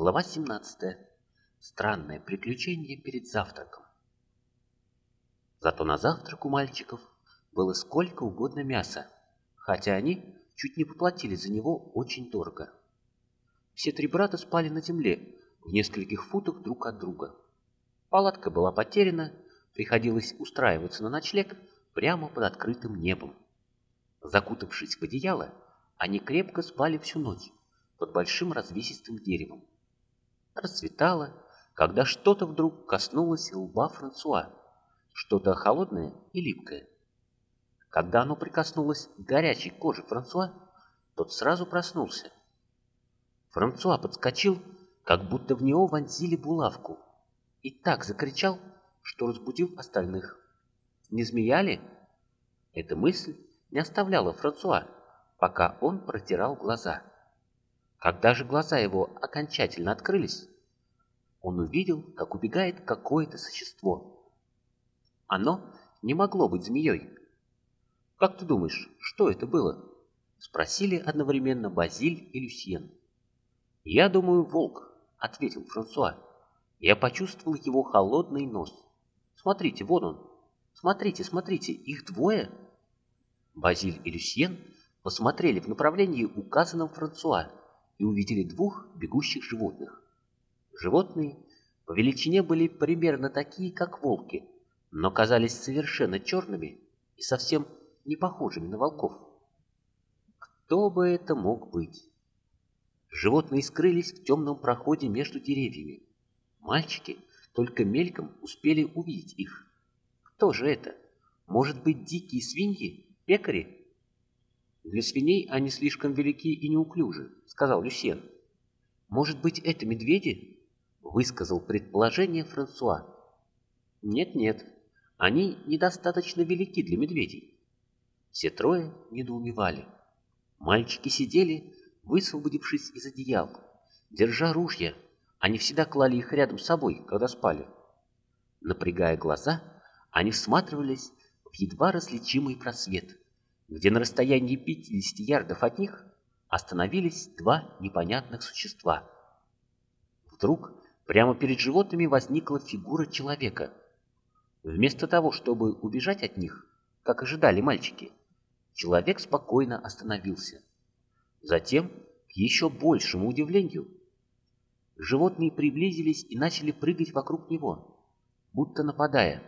Глава 17. Странное приключение перед завтраком. Зато на завтрак у мальчиков было сколько угодно мяса, хотя они чуть не поплатили за него очень дорого. Все три брата спали на земле, в нескольких футах друг от друга. Палатка была потеряна, приходилось устраиваться на ночлег прямо под открытым небом. Закутавшись в одеяло, они крепко спали всю ночь под большим развесистым деревом. Расцветало, когда что-то вдруг коснулось лба Франсуа, что-то холодное и липкое. Когда оно прикоснулось к горячей коже Франсуа, тот сразу проснулся. Франсуа подскочил, как будто в него вонзили булавку, и так закричал, что разбудил остальных. Не змея ли? Эта мысль не оставляла Франсуа, пока он протирал глаза. Когда же глаза его окончательно открылись, он увидел, как убегает какое-то существо. Оно не могло быть змеей. «Как ты думаешь, что это было?» — спросили одновременно Базиль и Люсьен. «Я думаю, волк», — ответил Франсуа. «Я почувствовал его холодный нос. Смотрите, вон он. Смотрите, смотрите, их двое». Базиль и Люсьен посмотрели в направлении, указанном Франсуа, и увидели двух бегущих животных. Животные по величине были примерно такие, как волки, но казались совершенно черными и совсем не похожими на волков. Кто бы это мог быть? Животные скрылись в темном проходе между деревьями. Мальчики только мельком успели увидеть их. Кто же это? Может быть, дикие свиньи? Пекари? «Для свиней они слишком велики и неуклюжи», — сказал Люсьен. «Может быть, это медведи?» — высказал предположение Франсуа. «Нет-нет, они недостаточно велики для медведей». Все трое недоумевали. Мальчики сидели, высвободившись из одеял, держа ружья. Они всегда клали их рядом с собой, когда спали. Напрягая глаза, они всматривались в едва различимый просвет — где на расстоянии 50 ярдов от них остановились два непонятных существа. Вдруг прямо перед животными возникла фигура человека. Вместо того, чтобы убежать от них, как ожидали мальчики, человек спокойно остановился. Затем, к еще большему удивлению, животные приблизились и начали прыгать вокруг него, будто нападая.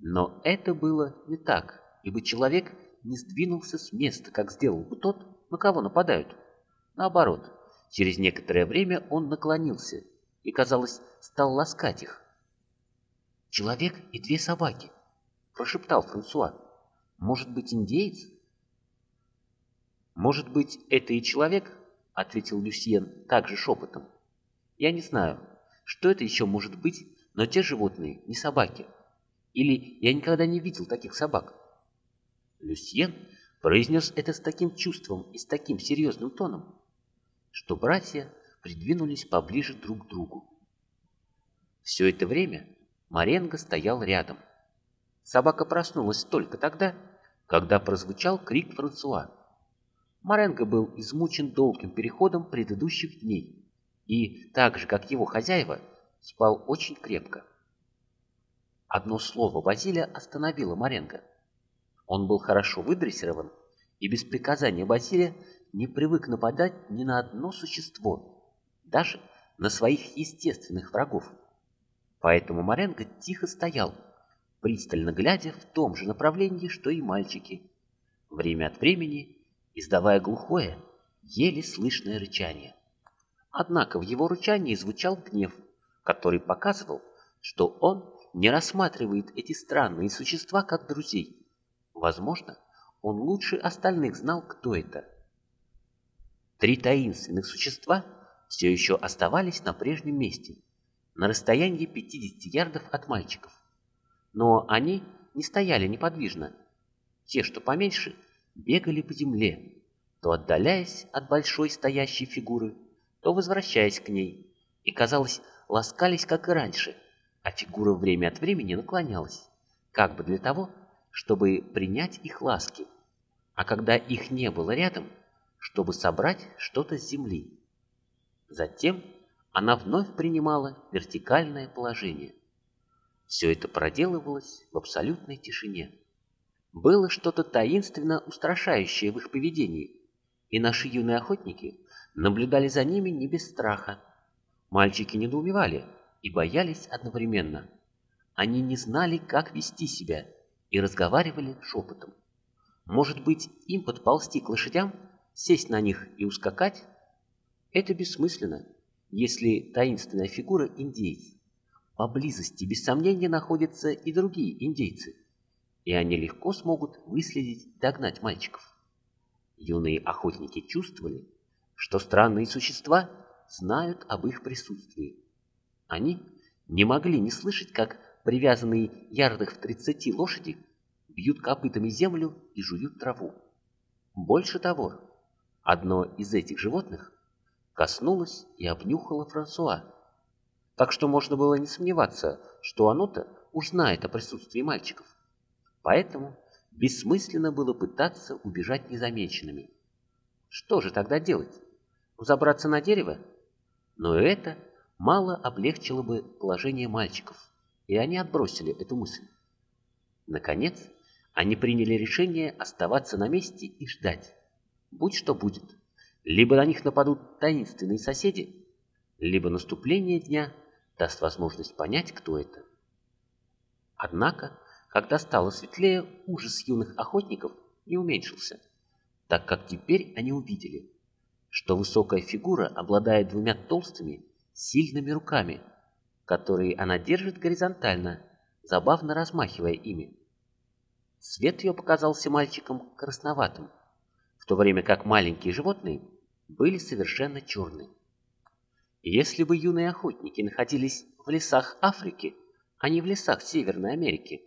Но это было не так, ибо человек не сдвинулся с места, как сделал бы тот, на кого нападают. Наоборот, через некоторое время он наклонился и, казалось, стал ласкать их. «Человек и две собаки», — прошептал Франсуа. «Может быть, индеец?» «Может быть, это и человек?» — ответил Люсьен также шепотом. «Я не знаю, что это еще может быть, но те животные не собаки. Или я никогда не видел таких собак. Люсьен произнес это с таким чувством и с таким серьезным тоном, что братья придвинулись поближе друг к другу. Все это время Маренго стоял рядом. Собака проснулась только тогда, когда прозвучал крик Франсуа. Маренго был измучен долгим переходом предыдущих дней и, так же, как его хозяева, спал очень крепко. Одно слово Базилия остановило Маренго. Он был хорошо выдрессирован и без приказания Басилия не привык нападать ни на одно существо, даже на своих естественных врагов. Поэтому Маренго тихо стоял, пристально глядя в том же направлении, что и мальчики, время от времени издавая глухое, еле слышное рычание. Однако в его рычании звучал гнев, который показывал, что он не рассматривает эти странные существа как друзей, Возможно, он лучше остальных знал, кто это. Три таинственных существа все еще оставались на прежнем месте, на расстоянии 50 ярдов от мальчиков. Но они не стояли неподвижно. Те, что поменьше, бегали по земле, то отдаляясь от большой стоящей фигуры, то возвращаясь к ней, и, казалось, ласкались, как и раньше, а фигура время от времени наклонялась, как бы для того, чтобы принять их ласки, а когда их не было рядом, чтобы собрать что-то с земли. Затем она вновь принимала вертикальное положение. Все это проделывалось в абсолютной тишине. Было что-то таинственно устрашающее в их поведении, и наши юные охотники наблюдали за ними не без страха. Мальчики недоумевали и боялись одновременно. Они не знали, как вести себя, и разговаривали шепотом. Может быть, им подползти к лошадям, сесть на них и ускакать? Это бессмысленно, если таинственная фигура индейец. Поблизости, без сомнения, находятся и другие индейцы, и они легко смогут выследить, догнать мальчиков. Юные охотники чувствовали, что странные существа знают об их присутствии. Они не могли не слышать, как привязанные ярдах в тридцати лошади бьют копытами землю и жуют траву. Больше того, одно из этих животных коснулось и обнюхало Франсуа, так что можно было не сомневаться, что оно-то уж знает о присутствии мальчиков. Поэтому бессмысленно было пытаться убежать незамеченными. Что же тогда делать? Забраться на дерево? Но это мало облегчило бы положение мальчиков, и они отбросили эту мысль. Наконец, они приняли решение оставаться на месте и ждать. Будь что будет. Либо на них нападут таинственные соседи, либо наступление дня даст возможность понять, кто это. Однако, когда стало светлее, ужас юных охотников не уменьшился, так как теперь они увидели, что высокая фигура обладает двумя толстыми, сильными руками, которые она держит горизонтально, забавно размахивая ими. Свет ее показался мальчикам красноватым, в то время как маленькие животные были совершенно черные. Если бы юные охотники находились в лесах Африки, а не в лесах Северной Америки,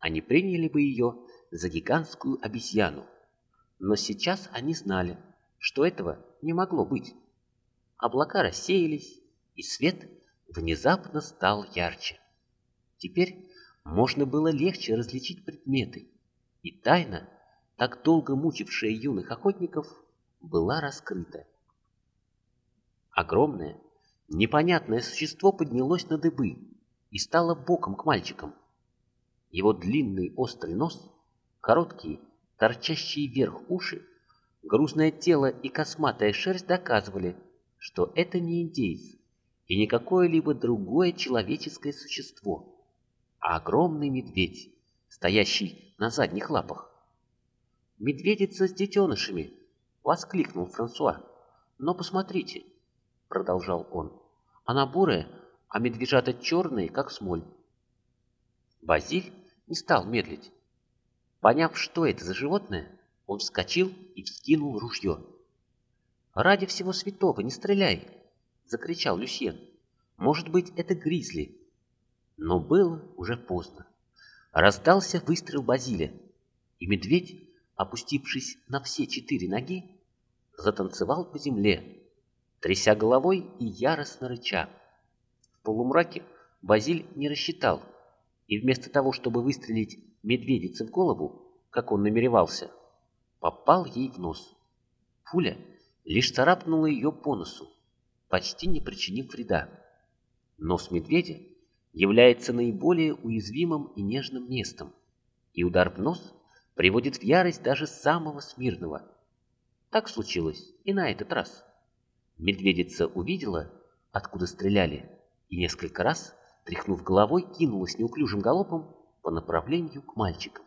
они приняли бы ее за гигантскую обезьяну. Но сейчас они знали, что этого не могло быть. Облака рассеялись, и свет внезапно стал ярче. Теперь можно было легче различить предметы, и тайна, так долго мучившая юных охотников, была раскрыта. Огромное, непонятное существо поднялось на дыбы и стало боком к мальчикам. Его длинный острый нос, короткие, торчащие вверх уши, грузное тело и косматая шерсть доказывали, что это не индейец и не какое-либо другое человеческое существо – а огромный медведь, стоящий на задних лапах. «Медведица с детенышами!» — воскликнул Франсуа. «Но посмотрите!» — продолжал он. «Она бурая, а медвежата черные, как смоль». Базиль не стал медлить. Поняв, что это за животное, он вскочил и вскинул ружье. «Ради всего святого, не стреляй!» — закричал Люсьен. «Может быть, это гризли, но было уже поздно. Раздался выстрел Базиля, и медведь, опустившись на все четыре ноги, затанцевал по земле, тряся головой и яростно рыча. В полумраке Базиль не рассчитал, и вместо того, чтобы выстрелить медведице в голову, как он намеревался, попал ей в нос. Пуля лишь царапнула ее по носу, почти не причинив вреда. Нос медведя является наиболее уязвимым и нежным местом, и удар в нос приводит в ярость даже самого смирного. Так случилось и на этот раз. Медведица увидела, откуда стреляли, и несколько раз, тряхнув головой, кинулась неуклюжим галопом по направлению к мальчикам.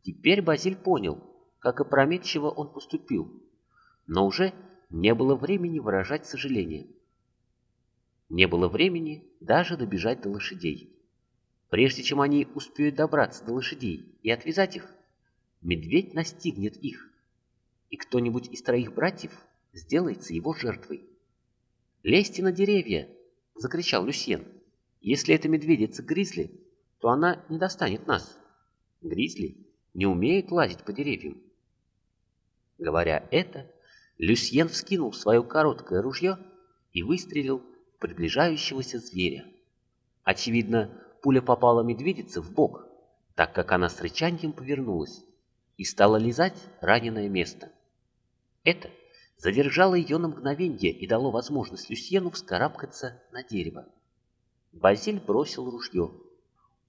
Теперь Базиль понял, как опрометчиво он поступил, но уже не было времени выражать сожаление. Не было времени даже добежать до лошадей. Прежде чем они успеют добраться до лошадей и отвязать их, медведь настигнет их, и кто-нибудь из троих братьев сделается его жертвой. «Лезьте на деревья!» — закричал Люсьен. «Если это медведица Гризли, то она не достанет нас. Гризли не умеет лазить по деревьям». Говоря это, Люсьен вскинул свое короткое ружье и выстрелил приближающегося зверя. Очевидно, пуля попала медведице в бок, так как она с рычанием повернулась и стала лизать раненое место. Это задержало ее на мгновенье и дало возможность Люсьену вскарабкаться на дерево. Базиль бросил ружье.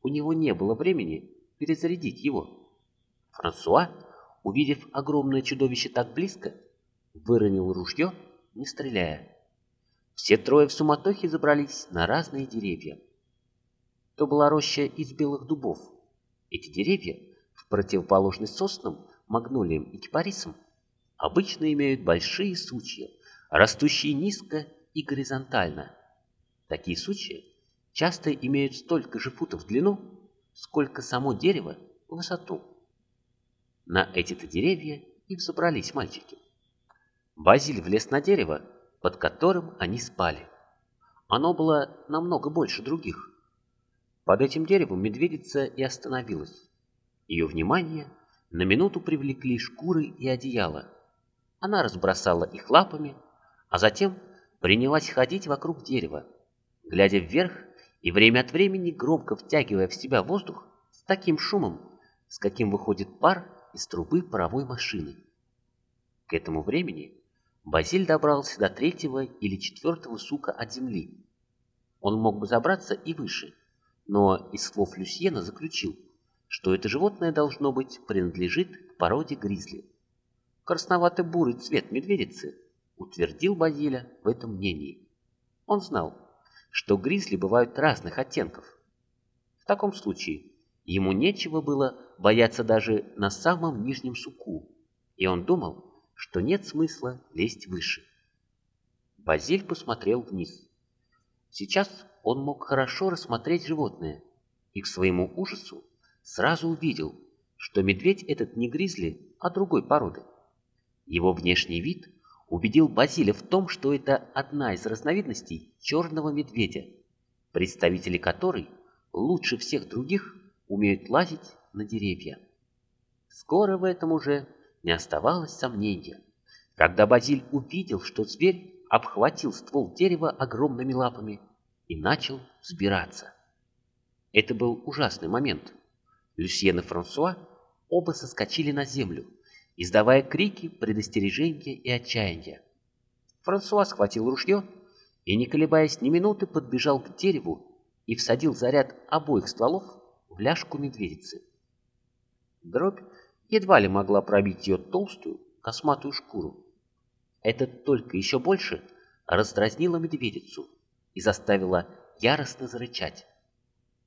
У него не было времени перезарядить его. Франсуа, увидев огромное чудовище так близко, выронил ружье, не стреляя. Все трое в суматохе забрались на разные деревья. То была роща из белых дубов. Эти деревья, в противоположность соснам, магнолиям и кипарисам, обычно имеют большие сучья, растущие низко и горизонтально. Такие сучья часто имеют столько же футов в длину, сколько само дерево в высоту. На эти-то деревья и взобрались мальчики. Базиль влез на дерево, под которым они спали. Оно было намного больше других. Под этим деревом медведица и остановилась. Ее внимание на минуту привлекли шкуры и одеяло. Она разбросала их лапами, а затем принялась ходить вокруг дерева, глядя вверх и время от времени громко втягивая в себя воздух с таким шумом, с каким выходит пар из трубы паровой машины. К этому времени Базиль добрался до третьего или четвертого сука от земли. Он мог бы забраться и выше, но из слов Люсьена заключил, что это животное, должно быть, принадлежит к породе гризли. Красновато-бурый цвет медведицы утвердил Базиля в этом мнении. Он знал, что гризли бывают разных оттенков. В таком случае ему нечего было бояться даже на самом нижнем суку, и он думал, что нет смысла лезть выше. Базиль посмотрел вниз. Сейчас он мог хорошо рассмотреть животное, и к своему ужасу сразу увидел, что медведь этот не гризли, а другой породы. Его внешний вид убедил Базиля в том, что это одна из разновидностей черного медведя, представители которой лучше всех других умеют лазить на деревья. Скоро в этом уже не оставалось сомнения. Когда Базиль увидел, что зверь обхватил ствол дерева огромными лапами и начал взбираться. Это был ужасный момент. Люсьен и Франсуа оба соскочили на землю, издавая крики предостережения и отчаяния. Франсуа схватил ружье и, не колебаясь ни минуты, подбежал к дереву и всадил заряд обоих стволов в ляжку медведицы. Дробь едва ли могла пробить ее толстую, косматую шкуру. Это только еще больше раздразнило медведицу и заставило яростно зарычать.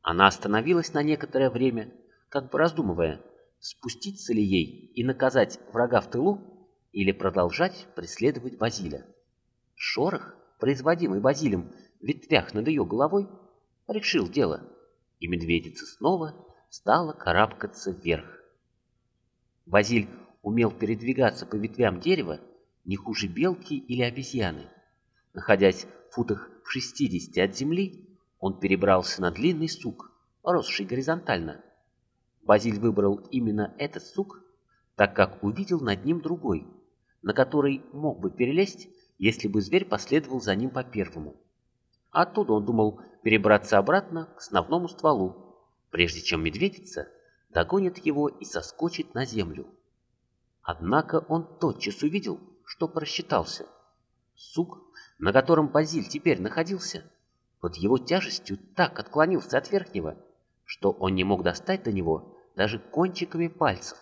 Она остановилась на некоторое время, как бы раздумывая, спуститься ли ей и наказать врага в тылу или продолжать преследовать Базиля. Шорох, производимый Базилем в ветвях над ее головой, решил дело, и медведица снова стала карабкаться вверх. Базиль умел передвигаться по ветвям дерева не хуже белки или обезьяны. Находясь в футах в 60 от земли, он перебрался на длинный сук, росший горизонтально. Базиль выбрал именно этот сук, так как увидел над ним другой, на который мог бы перелезть, если бы зверь последовал за ним по первому. Оттуда он думал перебраться обратно к основному стволу, прежде чем медведица догонит его и соскочит на землю. Однако он тотчас увидел, что просчитался. Сук, на котором Базиль теперь находился, под его тяжестью так отклонился от верхнего, что он не мог достать до него даже кончиками пальцев.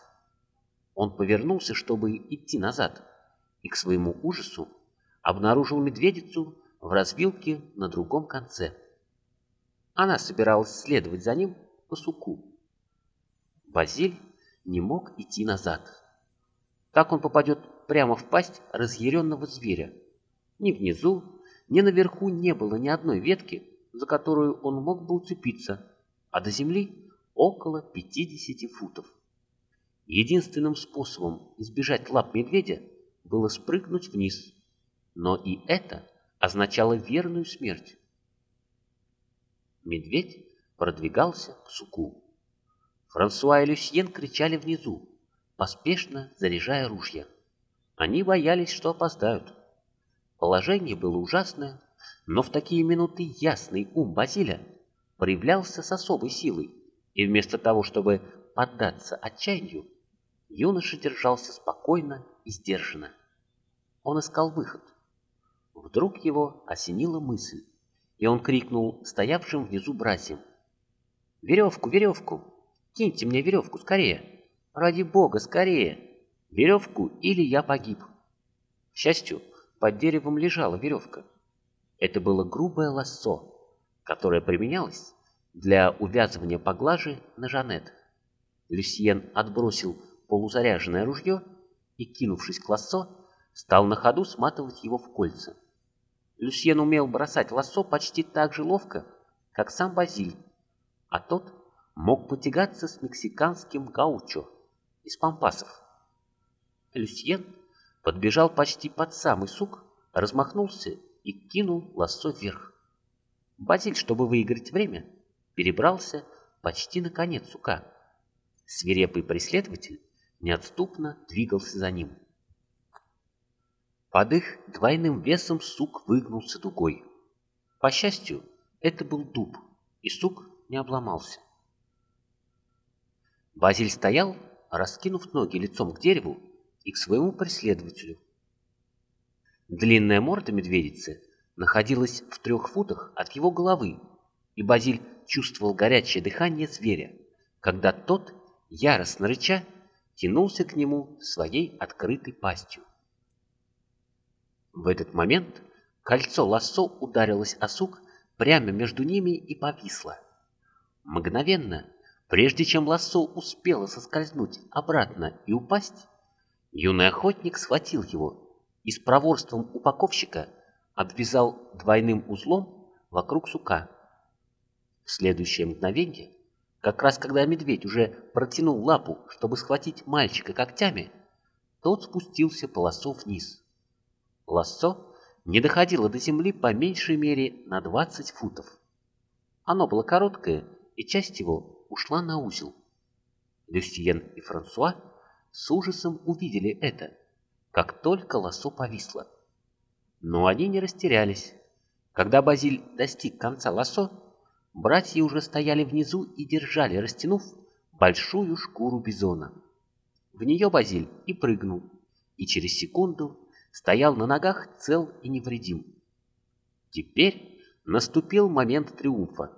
Он повернулся, чтобы идти назад, и к своему ужасу обнаружил медведицу в развилке на другом конце. Она собиралась следовать за ним по суку. Базиль не мог идти назад. Как он попадет прямо в пасть разъяренного зверя? Ни внизу, ни наверху не было ни одной ветки, за которую он мог бы уцепиться, а до земли около 50 футов. Единственным способом избежать лап медведя было спрыгнуть вниз, но и это означало верную смерть. Медведь продвигался к суку. Франсуа и Люсьен кричали внизу, поспешно заряжая ружья. Они боялись, что опоздают. Положение было ужасное, но в такие минуты ясный ум Базиля проявлялся с особой силой, и вместо того, чтобы поддаться отчаянию, юноша держался спокойно и сдержанно. Он искал выход. Вдруг его осенила мысль, и он крикнул стоявшим внизу братьям. «Веревку, веревку! Киньте мне веревку скорее! Ради бога, скорее! Веревку, или я погиб!» К счастью, под деревом лежала веревка. Это было грубое лассо, которое применялось для увязывания поглажи на Жанет. Люсьен отбросил полузаряженное ружье и, кинувшись к лассо, стал на ходу сматывать его в кольца. Люсьен умел бросать лассо почти так же ловко, как сам Базиль, а тот мог потягаться с мексиканским гаучо из пампасов. Люсьен подбежал почти под самый сук, размахнулся и кинул лассо вверх. Базиль, чтобы выиграть время, перебрался почти на конец сука. Свирепый преследователь неотступно двигался за ним. Под их двойным весом сук выгнулся дугой. По счастью, это был дуб, и сук не обломался. Базиль стоял, раскинув ноги лицом к дереву и к своему преследователю. Длинная морда медведицы находилась в трех футах от его головы, и Базиль чувствовал горячее дыхание зверя, когда тот, яростно рыча, тянулся к нему своей открытой пастью. В этот момент кольцо лассо ударилось о сук прямо между ними и повисло. Мгновенно, прежде чем лассо успело соскользнуть обратно и упасть, юный охотник схватил его и с проворством упаковщика обвязал двойным узлом вокруг сука. В следующее мгновение, как раз когда медведь уже протянул лапу, чтобы схватить мальчика когтями, тот спустился по лассо вниз. Лассо не доходило до земли по меньшей мере на 20 футов. Оно было короткое, и часть его ушла на узел. Люсьен и Франсуа с ужасом увидели это, как только лассо повисло. Но они не растерялись. Когда Базиль достиг конца лассо, братья уже стояли внизу и держали, растянув большую шкуру бизона. В нее Базиль и прыгнул, и через секунду стоял на ногах цел и невредим. Теперь наступил момент триумфа.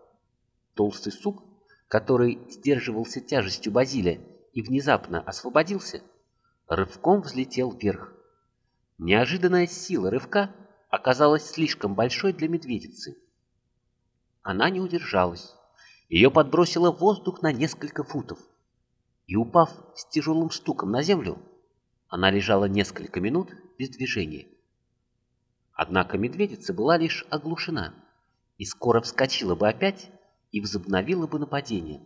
Толстый сук, который сдерживался тяжестью Базиля и внезапно освободился, рывком взлетел вверх. Неожиданная сила рывка оказалась слишком большой для медведицы. Она не удержалась. Ее подбросило воздух на несколько футов. И, упав с тяжелым стуком на землю, она лежала несколько минут без движения. Однако медведица была лишь оглушена и скоро вскочила бы опять и возобновила бы нападение.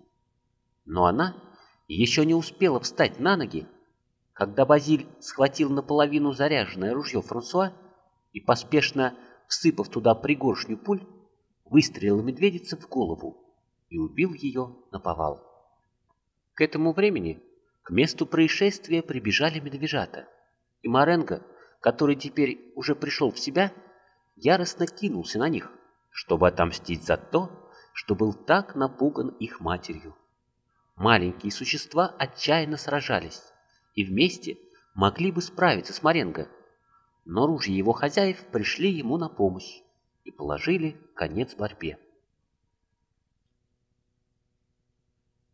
Но она еще не успела встать на ноги, когда Базиль схватил наполовину заряженное ружье Франсуа и, поспешно всыпав туда пригоршню пуль, выстрелил медведице в голову и убил ее на повал. К этому времени к месту происшествия прибежали медвежата, и Маренго, который теперь уже пришел в себя, яростно кинулся на них, чтобы отомстить за то, что был так напуган их матерью. Маленькие существа отчаянно сражались, и вместе могли бы справиться с Маренго, но ружья его хозяев пришли ему на помощь и положили конец борьбе.